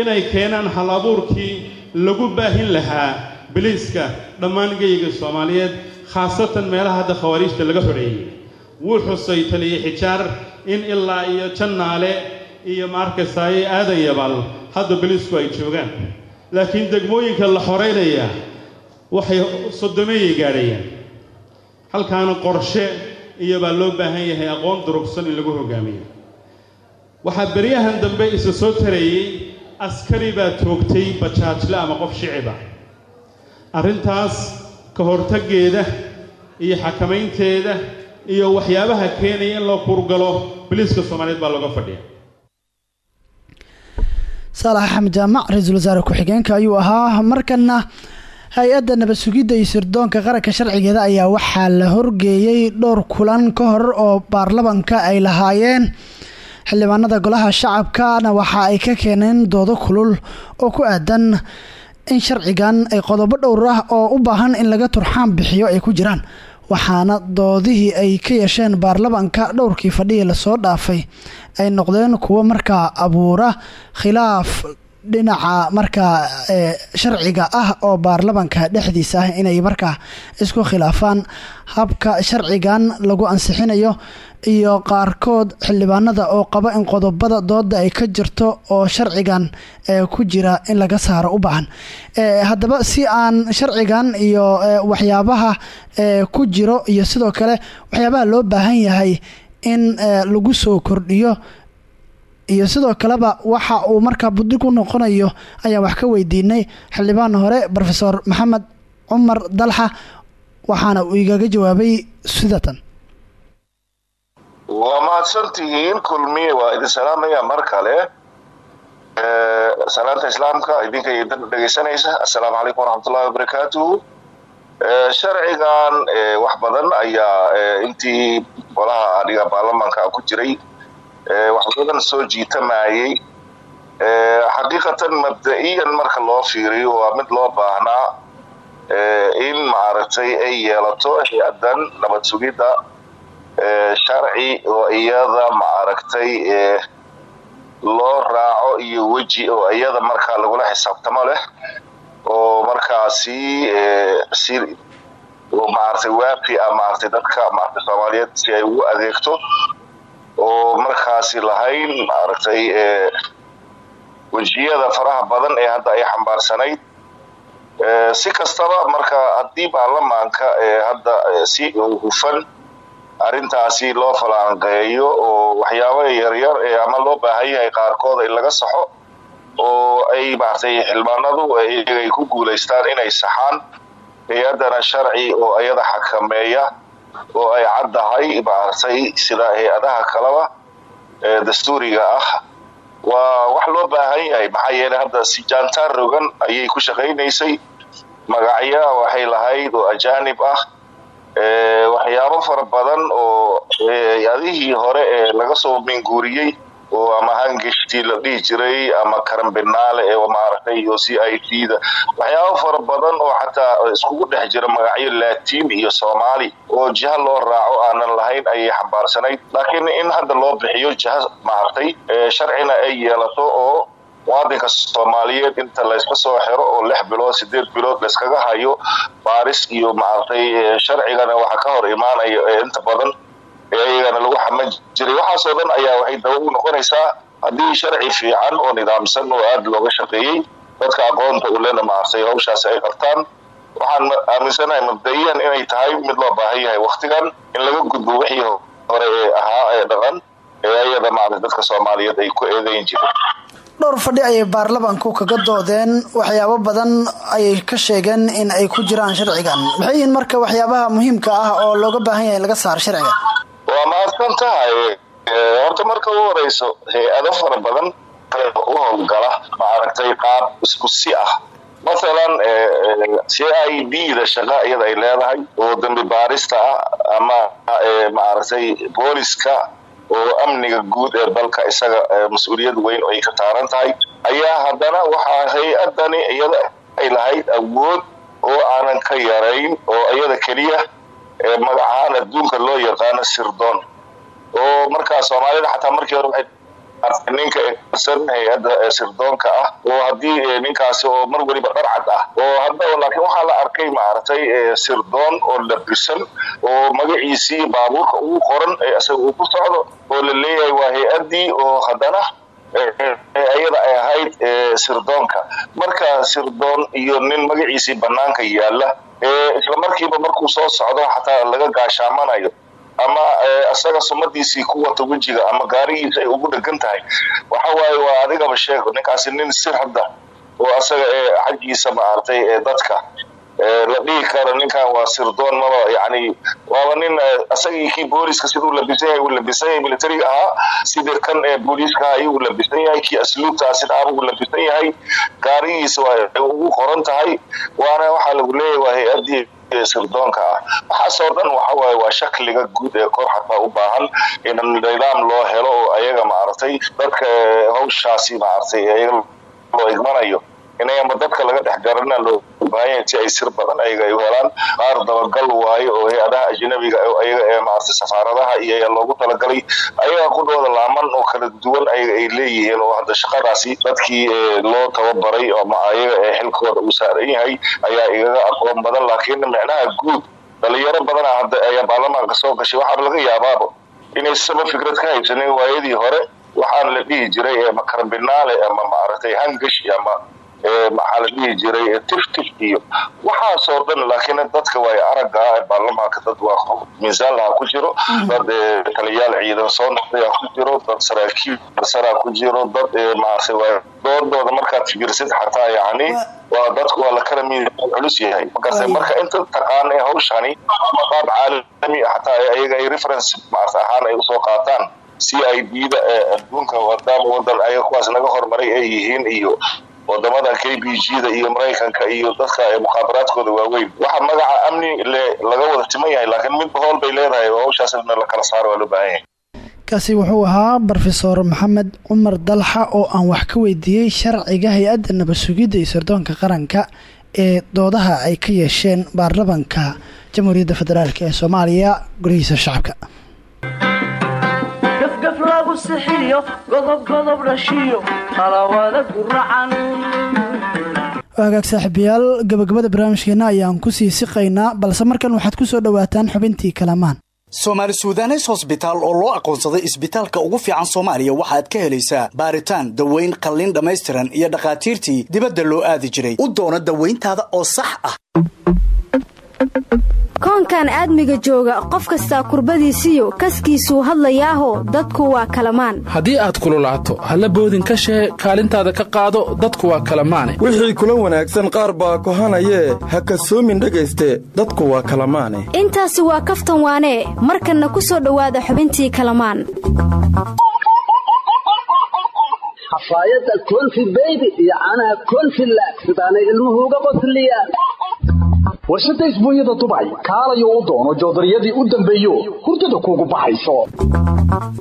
inay keenaan hal abuurkii lagu baahin lahaa boliiska dhammaan geyga soomaaliyeed khaasatan meelaha hadda khawaariijta laga xoreeyey wuu xusay taliye xijaar in ilaa iyo jannaale iyo maarkaysaaye aadan yabaal hadda boliisku ay joogaan. Laakiin degmooyinka la xoraynaya waxay soddomeeyay gaadhayaan. Halkaana qorshe iyo baa loo baahan yahay aqoon durugsan in lagu hogaamiyo. Waxaa beryahan dambe isa soo tarayey askari baa toogtay bajaajle ama qof shiciba. Arrintaas ka hortaggeeda iyo xakamaynteeda iyo waxyaabaha keenaya in loo kurgalo boliiska soomaaliyeed baa looga fadhiya. Saalax axmed jaamac ra'iisul wasaare ku-xigeenka ayuu ahaa. Markana hay'adda nabad iyo sirdoonka qaranka sharcigeeda ayaa waxaa la horgeeyey dhowr kulan ka hor oo baarlamanka ay lahaayeen. Xildhibaanada golaha shacabkana waxa ay ka keeneen doodo kulul oo ku aadan in sharcigan ay qodobo dhowr ah oo u baahan in laga turxaan bixiyo ay ku jiraan waxaana doodihii ay ka yeesheen baarlamanka dhowrkii fadhigii la soo dhaafay. Ay noqdeen kuwo markaa abuura khilaaf dhinaca markaa sharciga ah oo baarlamanka dhexdiisa ah inay markaa isku khilaafaan habka sharcigan lagu ansixinayo iyo qaarkood xildhibaanada oo qaba in qodobada dooda ay ka jirto oo sharcigan ku jira in laga saaro u baahan. Haddaba si aan sharcigan iyo waxyaabaha ku jiro iyo sidoo kale waxyaabaha loo baahan yahay in lagu soo kordhiyo iyo sidoo kaleba waxa uu markaa buddi ku noqonayo ayaan wax ka weydiinay. Xildhibaan hore rofeor maxamed cumar dalxa waxaana uu igaga jawaabay sidatan. Waa mahadsantihiin kulmiye waa idin salaamaya mar kale. Salaanta islaamka idinka dad dhegeysanaysa. Assalaamu calaykum waraxmatullahi wabarakaatuhu. Sharcigan wax badan ayaa intii golaha adhiga baarlamanka ku jiray wax badan soo jiitamayey xaqiiqatan mabda-iyan marka loo fiiriyo waa mid loo baahnaa in maaragtay ay yeelato hay'adan nabad sugidda sharci oo iyada maaragtay loo raaco iyo weji oo iyada markaa lagula xisaabtamo leh oo markaasi si maaragtay waafi ah maaragtay dadka maaragtay soomaaliyeed si ay ugu adeegto oo markaasi lahayn maaragtay wejiyada faraha badan ee hadda ay xambaarsanayd si kastaba marka haddii baarlamaanka hadda si hufan arrintaasi loo falaanqeeyo oo waxyaaba yaryar ama loo baahan yahay qaarkood in laga saxo oo ay maaragtay xildhibaanadu iyagay ku guulaystaan inay saxaan hay'addana sharci oo iyada xakameeya oo ay caddahay maaragtay sida hay'adaha kaleba dastuuriga ah. Waa wax loo baahan yahay maxaa yeeley hadda si jaantaan rogan ayay ku shaqaynaysay. Magacya waxay lahayd oo ajaanib ah waxyaabo fara badan oo adihii hore ee laga soo minguuriyey oo ama hangishtii la dhihi jiray ama karambinaale ee maaragtay iyo c i t da waxyaabo fara badan oo xataa iskugu dhex jira magacyo latin iyo soomaali oo jiha loo raaco aanan lahayn ayay xambaarsanayd. Laakiin in hadda loo bixiyo jiha maaragtay sharcina ay yeelato oo muwaadinka soomaaliyeed inta layska soo xiro oo lix bilood sideed bilood layskaga hayo baaris iyo maaragtay sharcigana waxa ka hor imaanaya inta badan iyagana lagu xaman jiray. Waxaasoo dhan ayaa waxay daba u noqonaysaa haddii sharci fiican oo nidaamsan oo aada looga shaqeeyey dadka aqoonta u lena maaragtay hawshaasi ay qabtaan waxaan aaminsanahay mabda-iyan inay tahay mid loo baahan yahay waktigan in laga gudbo wixii hore ee ahaa ee dhaqan ee ayada maaragtay dadka soomaaliyeed ay ku eedayn jireen. Dhowr fadhi ayay baarlamanku kaga doodeen. Waxyaabo badan ayay ka sheegeen in ay ku jiraan sharcigan. Maxay yihiin marka waxyaabaha muhiimka ah oo looga baahan yahay in laga saaro sharciga waa mahadsan tahay horta marka u horeyso hay'ado fara badan u howlgala maaragtay qaab isku si ah. Mathalan c i d da shaqa iyada ay leedahay oo dambi baarista ah ama maaragtay booliska oo amniga guud ee dalka isaga mas'uuliyad weyn ay ka taaran tahay ayaa haddana waxaa hay'adani iyada ay lahayd awood oo aanan ka yarayn oo iyada keliya magacahaan adduunka loo yaqaano sirdoon oo markaa soomaalida xataa markii hore waxay ninka eesan hay'adda sirdoonka ah oo haddii ninkaasi oo mar weliba dharcad ah oo hadda laakiin waxaa la arkay maaragtay sirdoon oo labisan oo magaciisii baabuurka ugu qoran ee isaga uu ku socdo oo la leeyahay waa hay'addii oo haddana iyada ay ahayd sirdoonka. Marka sirdoon iyo nin magaciisii banaanka yaalla isla markiiba markuu soo socdo xataa laga gaashaamanayo ama isaga sumadiisii ku wata wejiga ama gaarigiisa ay ugu dhegan tahay. Waxa waaye waa adigaba sheego ninkaasi nin sir hadda oo asaga ee xaggiisa maaragtay ee dadka la dhihi karo ninkan waa sirdoon maba yani waaba nin asagii kii booliska siduu labisan yahay uu labisan yahay militariga ahaa. Sida kan ee booliiska ayuu labisan yahay kii asluubtaa sidaa uu labisan yahay. Gaarigiisa waa ugu qoran tahay waana waxaa lagu leeyahay waa hay'adii sirdoonka ah. Waxaasoo dhan waxa waaye waa shakliga guud ee koox hataa u baahan in nidaam loo helo oo ayaga maaragtay dadka hawshaasi maaragtay ayaga loo igmanayo inayama dadka laga dhex garana loo baahanya si sir badan ayaga ay helaan. Qaar dabagal waayo oo hay'adaha ajnabiga ayaga ee maaragtay safaaradaha iyo loogu talagalay. Ayaga qudhooda laaman oo kala duwan ayaga ay leeyihiin oo hadda shaqadaasi dadkii loo tababaray ama ayaga ee xilkooda uu saaran yahay ayaa igaga aqoon badan. Laakiin micnaha guud dhalinyaro badana hadda ayaa baarlamaanka soo gashay. Waxaa laga yaabaaba inay saba fikrad ka haysanin waayadii hore. Waxaana la dhihi jiray makarambinaale ama maaragtay hangash ama maxaa la dhihi jiray tiftif iyo waxaasoo dhan laakiin dadka waay aragga ah ee baarlamaanka dad waa miisaanlaha ku jiro dad taliyaal ciidan soo noqday ku jiro dad saraakiil barsara ku jiro dad maaragtay waa doodooda markaad fiirsid xataa yacni waa dadku waa la kala miid culus yahay. Markaas marka inta taqaana ee hawshani qaab caalami xataa ayaga ay reference maarta ahaan ay u soo qaataan c i d da ee adduunka maadaama wadan ayaga kuwaas naga hormaray ay yihiin iyo wadamadan k b g da iyo maraykanka iyo dadka mukhaabaraadkooda waaweyn. Waxa magaca amni laga wada timan yahay laakiin midba howl bay leedahay oo hawshaas in la kala saaro waa loo baahan yahay. Kaasi wuxuu ahaa brofesor maxamed cumar dalxa oo aan wax ka weydiiyey sharciga hay'adda nabad sugidda iyo sirdoonka qaranka ee doodaha ay ka yeesheen baarlamanka jamhuuriyadda federaalk ee soomaaliya golihiisa shacabka gafgaf lagu sixiyo godob godob dhashiyo talawaada guracan hagaag saaxiibayaal gabagabada barnaamijkeena ayaan ku sii siqaynaa balse markan waxaad ku soo dhowaataan xubintii kalamaan. Soomaali suudanes hosbitaal oo loo aqoonsaday isbitaalka ugu fiican soomaaliya waxaad ka helaysaa baaritaan daweyn qalliin dhammaystiran iyo dhakhaatiirtii dibadda loo aadi jiray. U doono dawayntaada oo sax ah koonkan aadmiga jooga qof kastaa kurbadiisiyo kaskiisuu hadlayaaho dadku waa kalamaan. Haddii aad kululaato halla boodin ka shee kaalintaada ka qaado dadku waa kalamaane wixii kula wanaagsan qaar baa kohanayee ha kasoomin dhegayste dadku waa kalamaane. Intaasi waa kaftan waanee markanna ku soo dhowaada xubintii kalamaan. Xafaayadda konfi beybi iyo caanaha konfi laag sidaanay ilmuhu uga qosliyaan warshada isbuunyada dubay kaalayo u doono joodariyadii u dambeeyo hurdada kuugu baxayso.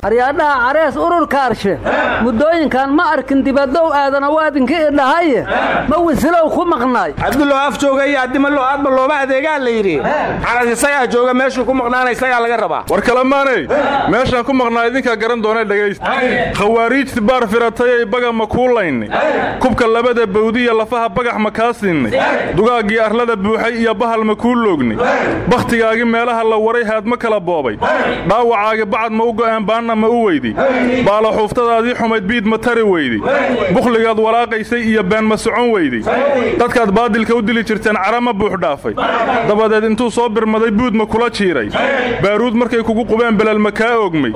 Aryaadhaha carees ururka arshe muddooyinkan ma arkin dibadow aadana waadinka idhahaye ma wisilow ku maqnaay. Cabdulow af jooga iyo addimalo aadba looma adeegaa la yidhi. Caras isagaa jooga meeshuu ku maqnaana isagaa laga rabaa. War kalamaaney meeshaan ku maqnaa idinkaa garan doonee dhegaysta khawaariijti baar firatayay baga ma kuulaynay kubka labada bawdiya lafaha bagax ma kaa siinay dugaaggii arlada buuxay iyo bahal ma kuu loognay? Bakhtigaagii meelaha la waray haadma kala boobay. Dhaawacaagi bacad ma u go'een baanna ma u weydi. Baala xuuftadaadii xumayd biid ma tari weydi. Bukhligaad walaaqaysay iyo been ma socon weydi. Dadkaad baadilka u dili jirteen cara ma buux dhaafay. Dabadeed intuu soo birmaday buud ma kula jiiray. Baaruud markay kugu qubeen belel ma kaa oogmay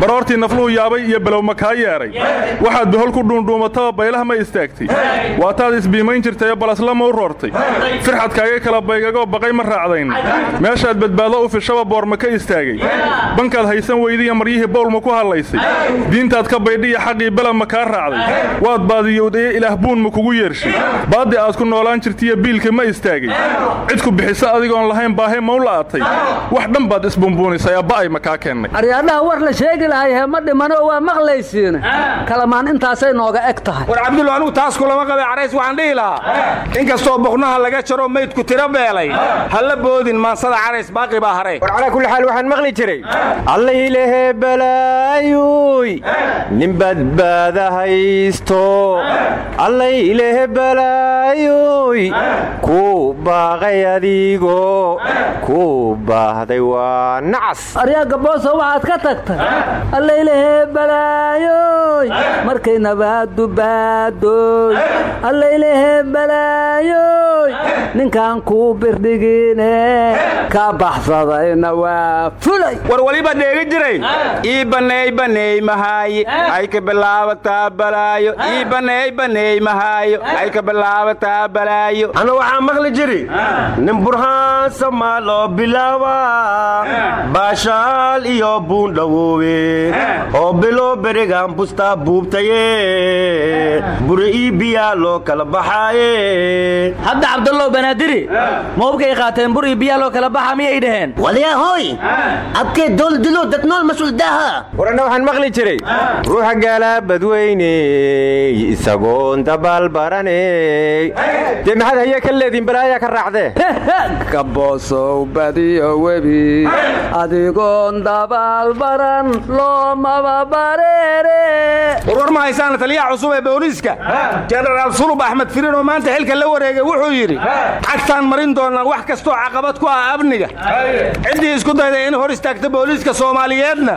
baroortii nafluhu yaabay iyo below ma kaa yeedhay waxaad bohol ku dhuundhuumataba baylah ma istaagtay. Waataad isbiimayn jirtayoo balasla ma u roortay. Firxadkaaga kala baygagoo baqay ma raacdayn. Meeshaad badbaado u fishaba boor ma ka istaagay. Bankaad haysan weydiiya maryihii bowl ma ku hadlaysay diintaad ka baydhiya xaqii bela ma kaa raacday. Waad baadiyowdaye ilaah buun ma kugu yeershay baaddi aad ku noolaan jirtaiyo biilka ma istaagay. Cid ku bixisa adigoon lahayn baahe ma u la'atay. Wax dhan baad isbumbuunisay abba'ay ma kaa keennay aryaadhaha war la sheegi lahay hee ma dhimano waa maqlaysiine kalamaan intaasay nooga eg tahay. War cabdullo anigu taas kulama qabe carays waxaan dhihi lahaa. Inkastoo boqnaha laga jaro maydku tiro beelay. Halla boodin maansada carays baaqi baa haray. War calaa kulli xaal waxaan maqli jiray. Allaylehe balaayuy nin badbaada haysto. Allaylehe balaayuy kuu baaqay adigo kuu baahday waa nacas. Aryaagga booso waxaad ka tagtay? Allaylehe balaayoy markay nabaaddu baadooy. Allaylehe balaayoy ninkan kuu birdhigiine ka baxsadayna waa fulay. War waliba dheegi jiray. Ii baneey baneey mahaaye ay ka bilaabataa balaayo. Ii baneey baneey mahaayo ay ka bilaabataa balaayo. Ana waxaa maqli jiri. Nin burhaan samaal oo bilaaba. Baashaal iyo buundhawoowe oo bilo berigaan bustaa buubtaye buri ii biyaa loo kala baxaaye hadda cabdallow banaadiri mawbkay qaateen bur iyo biyaa loo kala baxa miyay dhaheen? Walyahoy abkee dooldilo dadnool mas'uuldaha warana waxaan maqli jiray. Ruuxa gaalaa badweyney isagoon dabaal baraney dee maxaad haye ka leediin balaayaa ka raacdee kaboosow badiyo webi. Adigoon dabaal baran loomaba bareere. Warwar ma haysaana taliyaha cusub ee booliiska? Jenaraal sulub axmed firin oo maanta xilka la wareegay wuxuu yidhi cagtaan marin doonaa wax kastoo caqabad ku ah amniga. Ciddii isku dayday in hor istaagta booliiska soomaaliyeedna.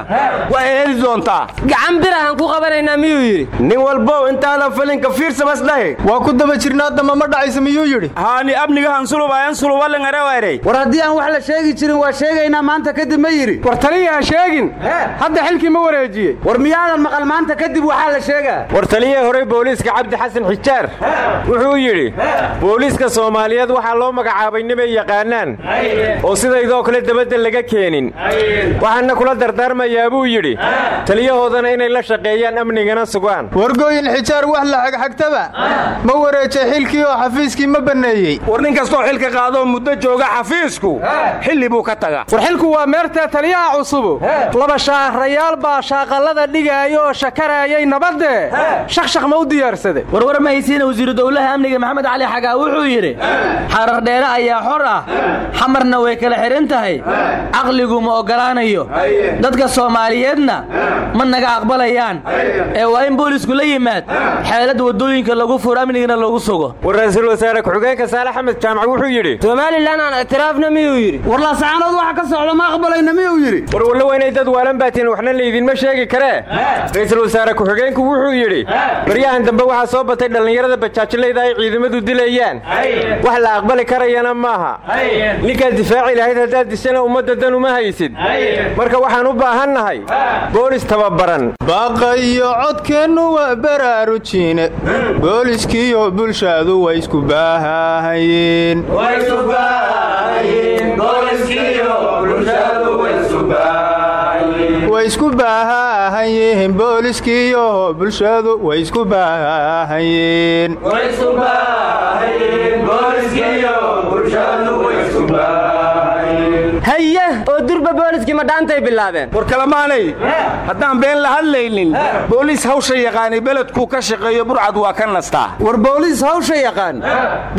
Waa heli doontaa. Gacan birahan ku qabanaynaa miyuu yidhi? Nin walbow intaadan falinka fiirsamas dhahe waa ku daba jirnaa damba ma dhacaysa miyuu yidhi? Haani amnigahan sulubayan sulubalangarewayrey war haddii aan wax la sheegi jirin waa sheegaynaa maanta kadib ma yidhi. War taliya ha sheegin. Hadda xilkii ma wareejiyey. War miyaadan maqal maanta kadib waxaa la sheegaa. War taliyihii horey booliiska cabdi xasan xijaar. Wuxuu yidhi booliiska soomaaliyeed waxaa loo magacaabay nimay yaqaanaan. Oo sidaydoo kale dabadda laga keenin. Waxaana kula dardaarmayaa buu yidhi. Taliyahoodana inay la shaqeeyaan amnigana sugaan. Wargooyin xijaar wax la xagxagtaba ma wareejay xilkii oo xafiiskii ma banneeyey. War nin kastoo xilka qaadoo muddo jooga xafiisku xilli buu ka taga war xilku waa meertee taliyaha cusubu. Laba shaahrayaal baa shaaqallada dhigaaya oo shakaraayay nabadde. Shaqshaq ma u diyaarsade. Warwar ma haysiina wasiiru dowlaha amniga maxamed cali xagaa wuxuu yidhi dheere ayaa xor ah. Xamarna way kala xidhan tahay. Caqligu ma oggolaanayo. Dadka soomaaliyeedna ma naga aqbalayaan. Ee waa in boolisku la yimaad. Xeelad waddooyinka lagu furo amnigana lagu sugo. War ra'iisul wasaare ku-xigeenka saale xamed jaamac wuxuu yidhi somalilan aan ictiraafna miyuu yidhi. War laasacaanood waxa ka socda ma aqbalayna miyuu yidhi. War wallo waynay dad waalan baatiin waxna laydinma sheegi karee. Ra'iisul wasaare ku-xigeenku wuxuu yidhi baryahan dambe waxaa soo batay dhallinyarada bajaajilayda ay ciidamadu dilayaan. Wax la aqbali karayana maaha. Ninkaad difaaci lahayd haddaad dishana ummadda dan uma haysid. Marka waxaan u baahannahay boolis tababaran. Baaqayo codkeennu waa baraarujine booliskiiyo bulshadu way isku baahahayeen way isku baahahayeen booliskiiyo bulshadu way isku baahahayeen haye oo durba booliskii ma dhaantay bilaabeen. War kalamaanay haddaan been la hadlaynin booliis hawsha yaqaanay beledkuu ka shaqeeyo burcad waa ka nastaa. War booliis hawsha yaqaan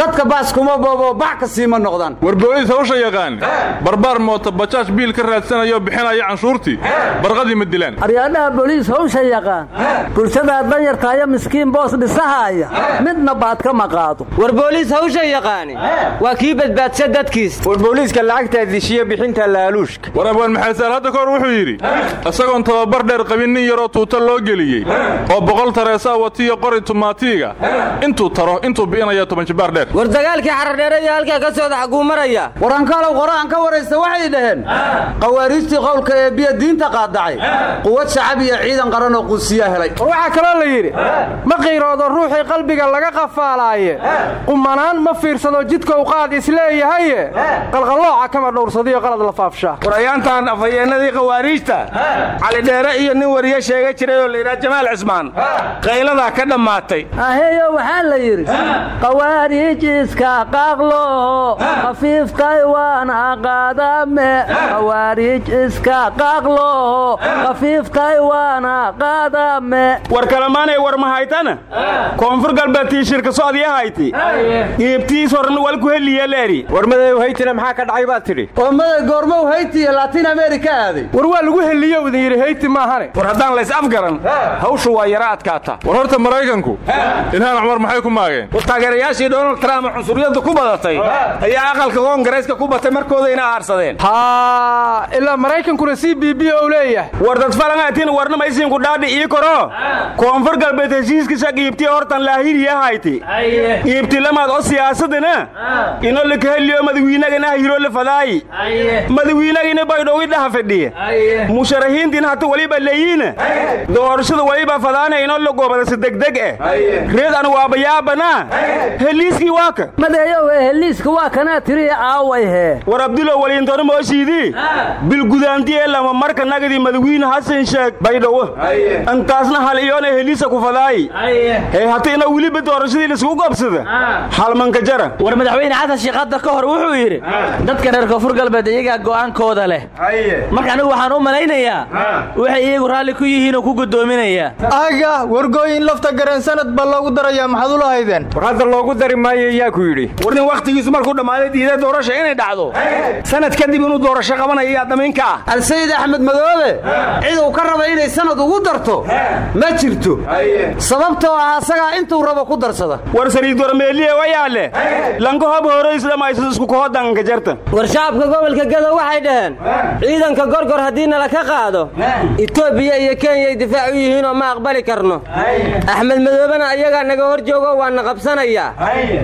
dadka baas kuma boobo bac ka siima noqdaan. War booliis hawsha yaqaan barbaar moota bajaaj biil ka raadsanayo bixinaya canshuurtii barqadii ma dilaan. Aryaadhaha booliis hawsha yaqaan bulshadaa danyartaayo miskiin boos dhisahaaya midna baad kama qaado war booliis hawsha yaqaani waa kii badbaadsha dadkiis. War booliiska lacagtaa dishiya bixinta laaluushka. War abwaan maxasaal hadda kahor wuxuu yidhi isagoon tababar dheer qabin nin yaroo tuuta loo geliyey oo boqol tareesaa watiyo qori tumaatiiga intuu taro intuu bi'inaya toban jibaar dheer. War dagaalkii xaradheere iyo halkaa ka sooda xaguu maraya. Warankaalow qore aan ka waraysta waxay dhaheen qawaariijtii qowlka ee biyo diinta qaadacay quwad shacab iyo ciidan qaran oo quusiyaa helay. War waxaa kaloo la yidhi ma qiiroodo ruuxii qalbiga laga qafaalaaye qumanaan ma fiirsado jidka u qaad isleeyahaye qalqallooca kama dhowrsadiyo qalad la faafshaa warayaantan afhayeennadii khawaariijta cali dheere iyo nin wariye sheega jiray oo layidhaha jamaal cismaan. Qayladaa ka dhammaatay. Aheeyo waxaa la yidhi. Qawaariij iska qaaqlo khafiiftay waana qaadame qawaariij iska qaaqlo khafiiftay waana qaadame war kalamaanay war mahaytana koonfur galbeedtii shirka socdiya hayti. Qiibtiis horn walku heliya leeri. War haytina maxaa ka dhacay baad tidhi oo maday goormo maw hayti iyo latin america aaday war waa lagu heliyo idin yidhi hayti maahane war haddaan lays afgaran hawshu waa yara adkaata. War horta maraykanku ilhaan cumar maxay ku maageen? War taageerayaashii donald trump cunsuriyadda ku badatay ayaa aqalka koongareeska ku batay markoodayna aarsadeen. Haa ilaa maraykankuna c b b ou leeyahay. War dad falangaatiin warnama isinku dhaadhi ii koro. Koonfur galbeed heshiiskiisa qiibtii hortan laahiriya hayti. Qiibti lamaad oo siyaasadana ino lakaheliyo madawiinagana hirole fadaayi madawiinagina baydhowi dhaha fadhiya musharahiintiin hata waliba leeyiina doorashada waliba fadaana ino la goobadasa degdeg eh. Reed an waabayaabana heliiskii waaka. Madeeyow ee heliiska waa kanaa tiriya aaway hee war abdulo waliintona mooshiidii bilgudaanti ee lama marka nagadii madawiine hasan sheeg baydhowo intaasna hal iyoona heliisa ku fadaayi hee hata ina weliba doorashadii la isku gobsada halmanka jara. War madaxweyne xasan sheekh hadda ka hor wuxuu yidhi dadka reer koonfur galbeed iyagaa go'aankooda leh. Marka anigu waxaan u malaynayaa waxay iyagu raalli ku yihiinoo ku guddoominayaa aga wargooyin lafta gareen sanad baa loogu darayaa maxaad ula haydeen war hadda loogu dari maayo yaa ku yidhi. War nin wakhtigiisu markuu dhammaaday diida doorasha inay dhacdo. Sanad kadib inuu doorasho qabanaya yaa damiinka ah. Alsayid axmed madoobe cid uu ka raba inay sanad ugu darto ma jirto. Sababtoo ah asagaa intuu rabo ku darsada. War sariidormeeliye wayaale. Lanka hob hore islamaysa isku kohodanka jarta war shacabka gobolka gado waxay dhaheen. Ciidanka gorgor haddii nala ka qaado etoobiya iyo kenyay difaac u yihiinoo ma aqbali karno. Axmed madoobena ayagaa naga hor joogo waana qabsanayaa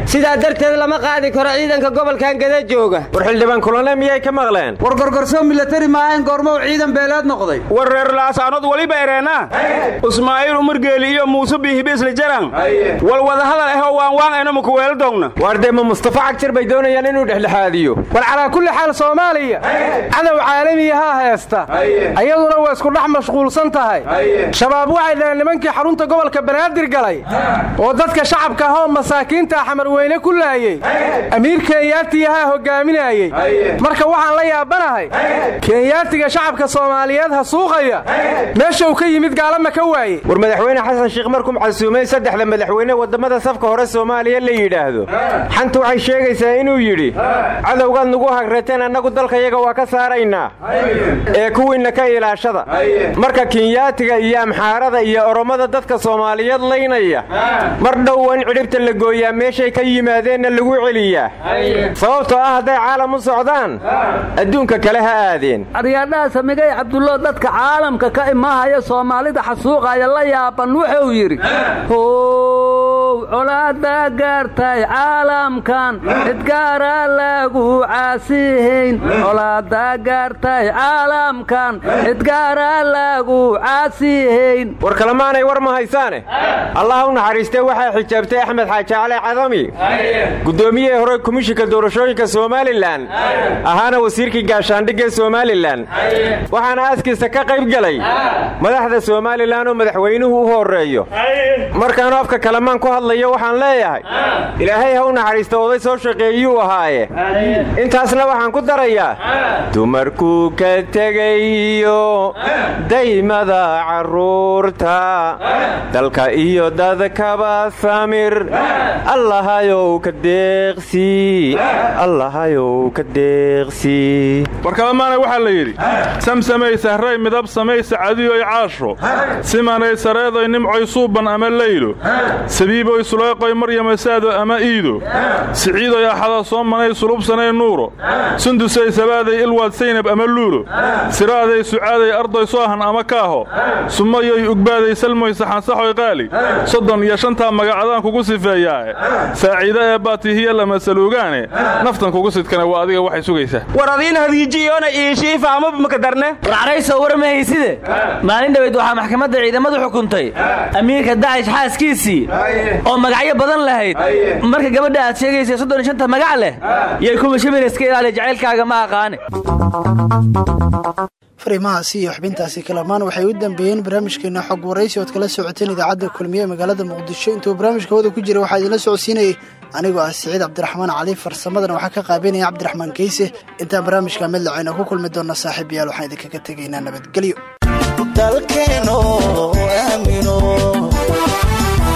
sidaa darteed lama qaadi karo ciidanka gobolkan gada jooga. War xildhibaan kulane miyay ka maqleen? War gorgorsoo milatari maahayn goormow ciidan beeleed noqday. War reer laasaanood weliba ereena? Ismaaciil umargeeli iyo muuse biihibisla jaran wal wadahadal ahoo waanwaan aynamu kuweeldowna waar dee ma mustafa cagjar bay doonayaan inuu dhexdhexaadiyo. War calaa kulli xaal soomaaliya. Cadow caalamiyahaa heesta ayaduna waa isku dhex mashquulsan tahay. Shabaab waxay dhaheen nimankii xarunta gobolka banaadir galay. Oo dadka shacabka ahoo masaakiinta xamar weyne ku laayey amiir kenyaatiyahaa hogaaminayey marka waxaan la yaabanahay kenyaatiga shacabka soomaaliyeed ha suuqaya. Meesha uu ka yimid gaalama ka waaye. War madaxweyne xasan sheekh markuu casuumay saddexda madaxweyne waddamada safka hore soomaaliya la yidhaahdo. Xanta waxay sheegaysaa inuu yidhi cadowgaad nugu hagrateen annagu dalkayaga waa ka saaraynaa ee kuwiinna ka ilaashada. Marka kenyaatiga iyo amxaarada iyo orommada dadka soomaaliyeed laynaya. Mar dhow in cidhibta la gooyaa meeshay ka yimaadeenna lagu celiyaa. Sababtoo ah hadday caalam u socdaan adduunka kale ha aadeen. Aryaadhaha samigay cabdullo dadka caalamka ka imaahaya soomaalida xasuuqaya la yaaban wuxuu yidhi how colaada gaartay caalamkan. Lagu caasihayn colaada gaartay caalamkan. Cidgaara lagu caasihayn war kalemaanay war ma haysaane? Allah u naxariistee waxaa xijaabtay axmed xaaji cali cadami guddoomiyihii hore komishinka doorashooyinka somalilan. Ahaana wasiirkii gaashaandhigga somalilan. Waxaana aaskiisa ka qayb gelay madaxda somalilan oo madaxweynuhu u horeeyo markaanu afka kalamaan ku hadlayo waxaan leeyahay. Ilaahay ha u naxariista oday soo shaqeeyuu ahaaye. Intaasna waxaan ku darayaa dumarkuu ka tegayo daymada carruurta dalka iyo dadkaba samir allahayow ka deeqsii allahayow ka deeqsii war kalamaana waxaa la yidhi samsamay sahray midab samay sacadiyoy caasho. Simanay sareedoy nimcoy suuban ama leylo sabiiboy suleeqoy maryamasaado ama iido siciidoy axada soomanay sulubsanay nuuro. Sundusay sabaaday ilwaad saynab ama luulo. Siraaday sucaaday ardoy soohan ama kaaho. Sumayoy ugbaaday salmoy saxansaxoy qaali. Soddon iyo shantaa magacadaan kugu sifeeyaae saaciida ee baatihiya lama saluugaane naftan kugu sidkane waa adiga waxay sugaysaa. War adiin hadiijiyoona iishii faamaba maka darne? War carayso war ma hayside? Maalin dhaweyd waxaa maxkamadda ciidamadu xukuntay. Amiirka dacish xaaskiisii oo magacyo badan lahayd. Marka gabadha aad sheegaysa soddon iyo shanta magac leh yay kumishimin iska ilaali jacaylkaaga ma aqaane fariimahaasi iyo xubintaasi kalamaan waxay u dambeeyeen barnaamijkeena xog waraysi ood kala socoteen idaacadda kulmiye ee magaalada muqdisho. Intuu barnaamijka hawada ku jira waxaa idinla socodsiinayay anigoo ah siciid cabdiraxmaan cali farsamadana waxaa ka qaabeynaya cabdiraxmaan keyse intaan barnaamijka mid lacayna ku kulmi doona saaxiibayaal waxaan idinkaga tegaynaa nabadgelyo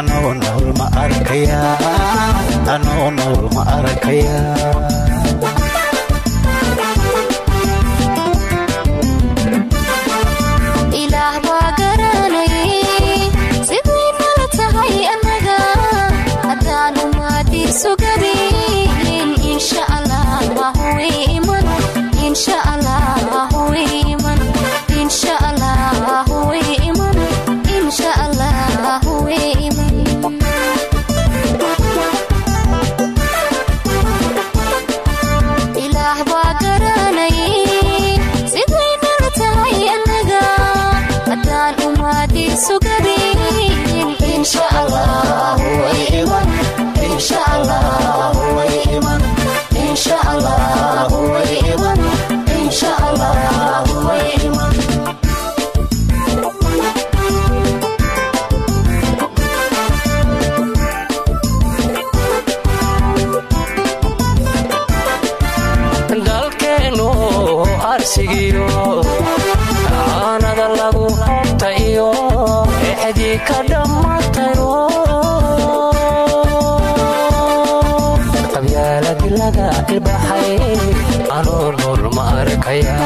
anoo nool ma arkaya? codsigiyo aanada lagu ta'iyo exdii ka dhammaatayo qabyaala dilaga ibaxay anoolhor ma arkaya